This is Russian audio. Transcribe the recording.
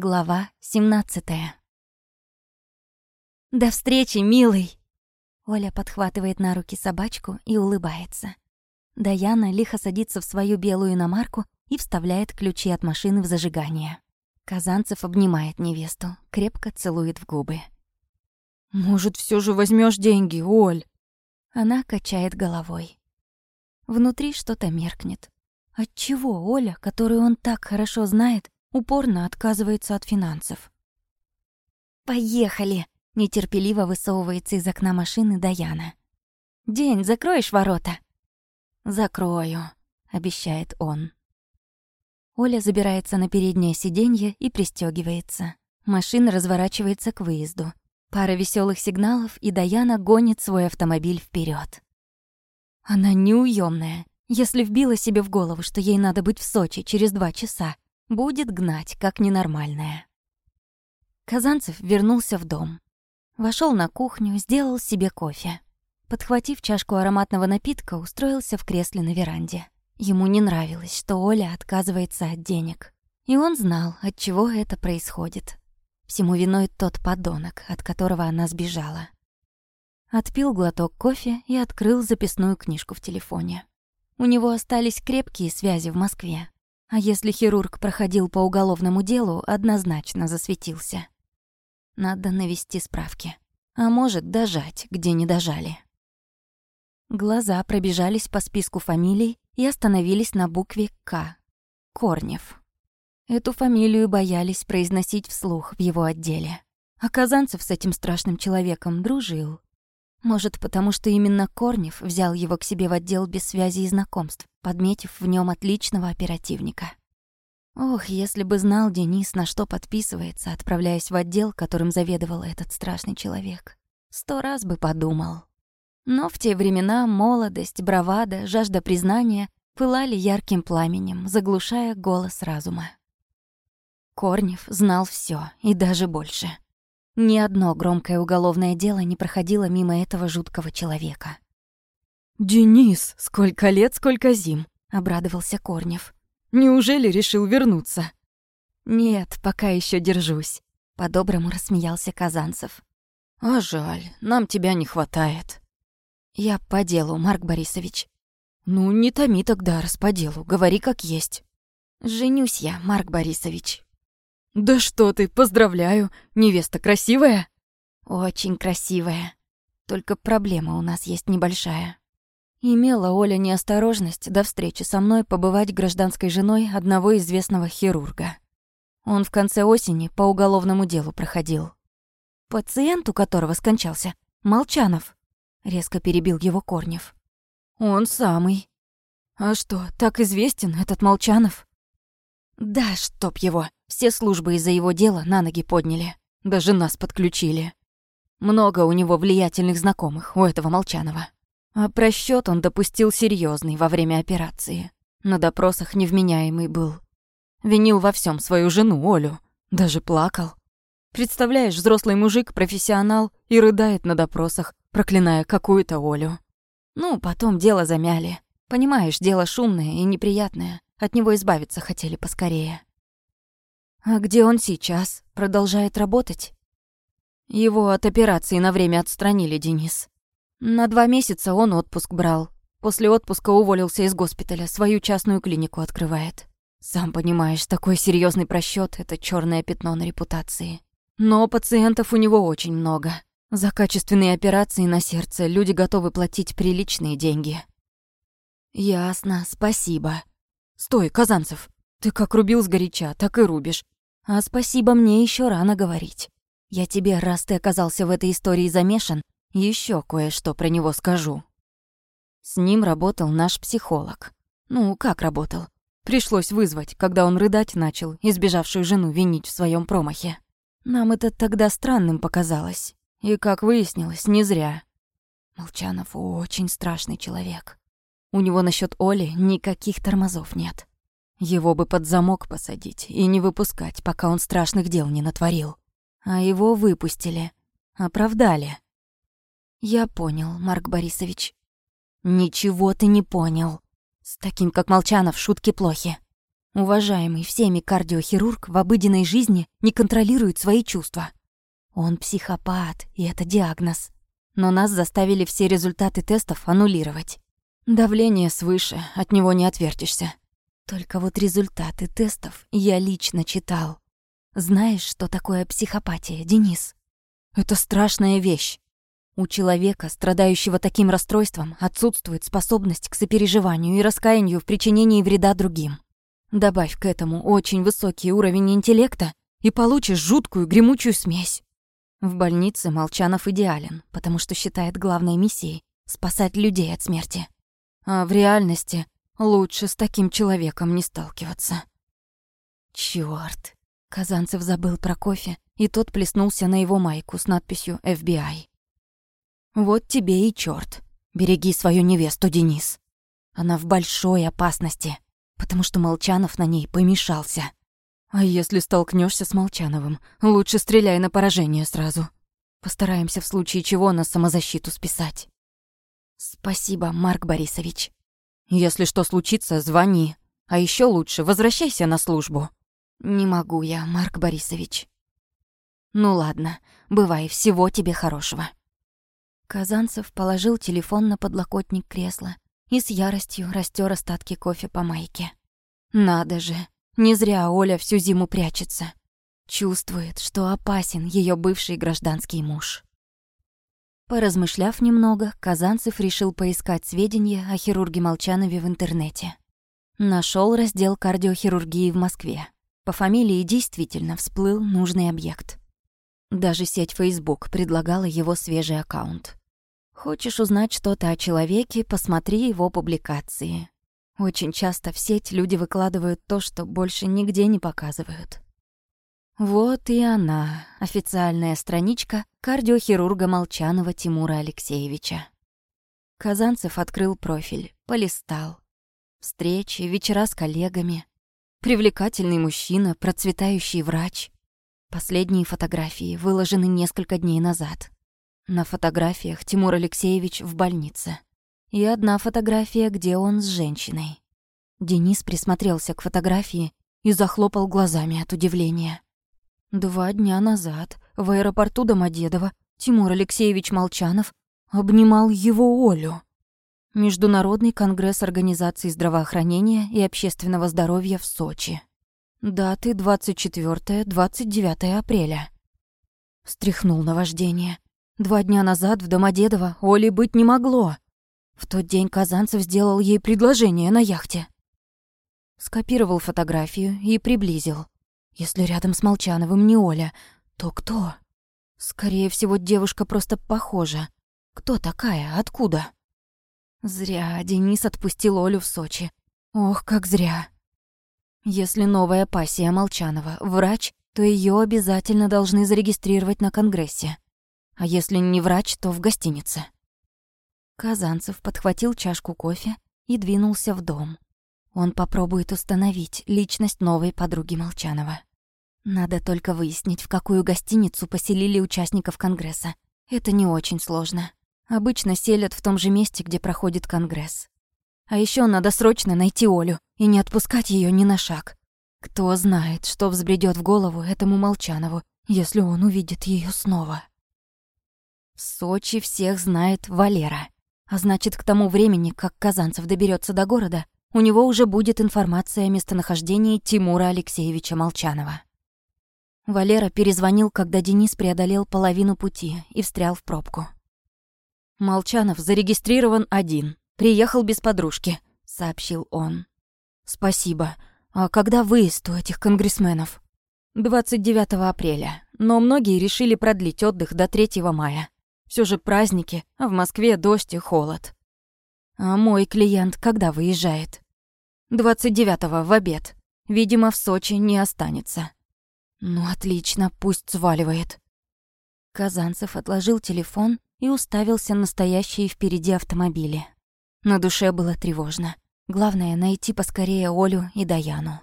Глава 17 «До встречи, милый!» Оля подхватывает на руки собачку и улыбается. Даяна лихо садится в свою белую иномарку и вставляет ключи от машины в зажигание. Казанцев обнимает невесту, крепко целует в губы. «Может, все же возьмешь деньги, Оль?» Она качает головой. Внутри что-то меркнет. Отчего Оля, которую он так хорошо знает, упорно отказывается от финансов? «Поехали!» — нетерпеливо высовывается из окна машины Даяна. «День, закроешь ворота?» «Закрою», — обещает он. Оля забирается на переднее сиденье и пристегивается. Машина разворачивается к выезду. Пара веселых сигналов, и Даяна гонит свой автомобиль вперед. Она неуемная. Если вбила себе в голову, что ей надо быть в Сочи через два часа, будет гнать, как ненормальная. Казанцев вернулся в дом. Вошел на кухню, сделал себе кофе. Подхватив чашку ароматного напитка, устроился в кресле на веранде. Ему не нравилось, что Оля отказывается от денег. И он знал, от чего это происходит. Всему виной тот подонок, от которого она сбежала. Отпил глоток кофе и открыл записную книжку в телефоне. У него остались крепкие связи в Москве. А если хирург проходил по уголовному делу, однозначно засветился. Надо навести справки. А может, дожать, где не дожали. Глаза пробежались по списку фамилий и остановились на букве «К». Корнев. Эту фамилию боялись произносить вслух в его отделе. А Казанцев с этим страшным человеком дружил. Может, потому что именно Корнев взял его к себе в отдел без связи и знакомств, подметив в нем отличного оперативника. Ох, если бы знал Денис, на что подписывается, отправляясь в отдел, которым заведовал этот страшный человек. Сто раз бы подумал. Но в те времена молодость, бравада, жажда признания пылали ярким пламенем, заглушая голос разума. Корнев знал все и даже больше. Ни одно громкое уголовное дело не проходило мимо этого жуткого человека. «Денис, сколько лет, сколько зим!» — обрадовался Корнев. «Неужели решил вернуться?» «Нет, пока еще держусь», — по-доброму рассмеялся Казанцев. «А жаль, нам тебя не хватает». «Я по делу, Марк Борисович». «Ну, не томи тогда, раз по делу, говори как есть». «Женюсь я, Марк Борисович». «Да что ты, поздравляю, невеста красивая?» «Очень красивая. Только проблема у нас есть небольшая». Имела Оля неосторожность до встречи со мной побывать гражданской женой одного известного хирурга. Он в конце осени по уголовному делу проходил. Пациент, у которого скончался, Молчанов. Резко перебил его Корнев. «Он самый. А что, так известен этот Молчанов?» «Да, чтоб его. Все службы из-за его дела на ноги подняли. Даже нас подключили. Много у него влиятельных знакомых, у этого Молчанова. А просчет он допустил серьезный во время операции. На допросах невменяемый был. Винил во всем свою жену, Олю. Даже плакал. Представляешь, взрослый мужик, профессионал, и рыдает на допросах, проклиная какую-то Олю. Ну, потом дело замяли. Понимаешь, дело шумное и неприятное. От него избавиться хотели поскорее. А где он сейчас? Продолжает работать? Его от операции на время отстранили, Денис. На два месяца он отпуск брал. После отпуска уволился из госпиталя, свою частную клинику открывает. Сам понимаешь, такой серьезный просчет это черное пятно на репутации. Но пациентов у него очень много. За качественные операции на сердце люди готовы платить приличные деньги. Ясно, спасибо. Стой, Казанцев, ты как рубил сгоряча, так и рубишь. А спасибо мне еще рано говорить. Я тебе, раз ты оказался в этой истории замешан, еще кое-что про него скажу. С ним работал наш психолог. Ну, как работал? Пришлось вызвать, когда он рыдать начал, избежавшую жену винить в своем промахе. Нам это тогда странным показалось. И, как выяснилось, не зря. Молчанов очень страшный человек. У него насчет Оли никаких тормозов нет. Его бы под замок посадить и не выпускать, пока он страшных дел не натворил. А его выпустили. Оправдали. Я понял, Марк Борисович. Ничего ты не понял. С таким, как Молчанов, шутки плохи. Уважаемый всеми кардиохирург в обыденной жизни не контролирует свои чувства. Он психопат, и это диагноз. Но нас заставили все результаты тестов аннулировать. Давление свыше, от него не отвертишься. Только вот результаты тестов я лично читал. Знаешь, что такое психопатия, Денис? Это страшная вещь. У человека, страдающего таким расстройством, отсутствует способность к сопереживанию и раскаянию в причинении вреда другим. Добавь к этому очень высокий уровень интеллекта и получишь жуткую гремучую смесь. В больнице Молчанов идеален, потому что считает главной миссией спасать людей от смерти. А в реальности лучше с таким человеком не сталкиваться. Чёрт! Казанцев забыл про кофе, и тот плеснулся на его майку с надписью FBI. Вот тебе и чёрт. Береги свою невесту, Денис. Она в большой опасности, потому что Молчанов на ней помешался. А если столкнешься с Молчановым, лучше стреляй на поражение сразу. Постараемся в случае чего на самозащиту списать. Спасибо, Марк Борисович. Если что случится, звони. А еще лучше возвращайся на службу. Не могу я, Марк Борисович. Ну ладно, бывай, всего тебе хорошего. Казанцев положил телефон на подлокотник кресла и с яростью растер остатки кофе по майке. Надо же, не зря Оля всю зиму прячется. Чувствует, что опасен ее бывший гражданский муж. Поразмышляв немного, Казанцев решил поискать сведения о хирурге Молчанове в интернете. Нашел раздел кардиохирургии в Москве. По фамилии действительно всплыл нужный объект. Даже сеть Facebook предлагала его свежий аккаунт. Хочешь узнать что-то о человеке, посмотри его публикации. Очень часто в сеть люди выкладывают то, что больше нигде не показывают. Вот и она, официальная страничка кардиохирурга Молчанова Тимура Алексеевича. Казанцев открыл профиль, полистал. Встречи, вечера с коллегами. Привлекательный мужчина, процветающий врач. Последние фотографии выложены несколько дней назад. На фотографиях Тимур Алексеевич в больнице. И одна фотография, где он с женщиной. Денис присмотрелся к фотографии и захлопал глазами от удивления. Два дня назад в аэропорту Домодедово Тимур Алексеевич Молчанов обнимал его Олю. Международный конгресс Организации здравоохранения и общественного здоровья в Сочи. Даты 24-29 апреля. Стряхнул на вождение. Два дня назад в Домодедово Оли быть не могло. В тот день Казанцев сделал ей предложение на яхте. Скопировал фотографию и приблизил. Если рядом с Молчановым не Оля, то кто? Скорее всего, девушка просто похожа. Кто такая? Откуда? Зря Денис отпустил Олю в Сочи. Ох, как зря. Если новая пассия Молчанова — врач, то ее обязательно должны зарегистрировать на Конгрессе. А если не врач, то в гостинице. Казанцев подхватил чашку кофе и двинулся в дом. Он попробует установить личность новой подруги Молчанова. Надо только выяснить, в какую гостиницу поселили участников Конгресса. Это не очень сложно. Обычно селят в том же месте, где проходит Конгресс. А еще надо срочно найти Олю и не отпускать ее ни на шаг. Кто знает, что взбредет в голову этому Молчанову, если он увидит ее снова. В Сочи всех знает Валера. А значит, к тому времени, как Казанцев доберется до города, у него уже будет информация о местонахождении Тимура Алексеевича Молчанова. Валера перезвонил, когда Денис преодолел половину пути и встрял в пробку. «Молчанов зарегистрирован один. Приехал без подружки», — сообщил он. «Спасибо. А когда выезд у этих конгрессменов?» «29 апреля. Но многие решили продлить отдых до 3 мая. Все же праздники, а в Москве дождь и холод. А мой клиент когда выезжает? 29-го в обед. Видимо, в Сочи не останется. Ну, отлично, пусть сваливает. Казанцев отложил телефон и уставился на стоящие впереди автомобили. На душе было тревожно. Главное — найти поскорее Олю и Даяну.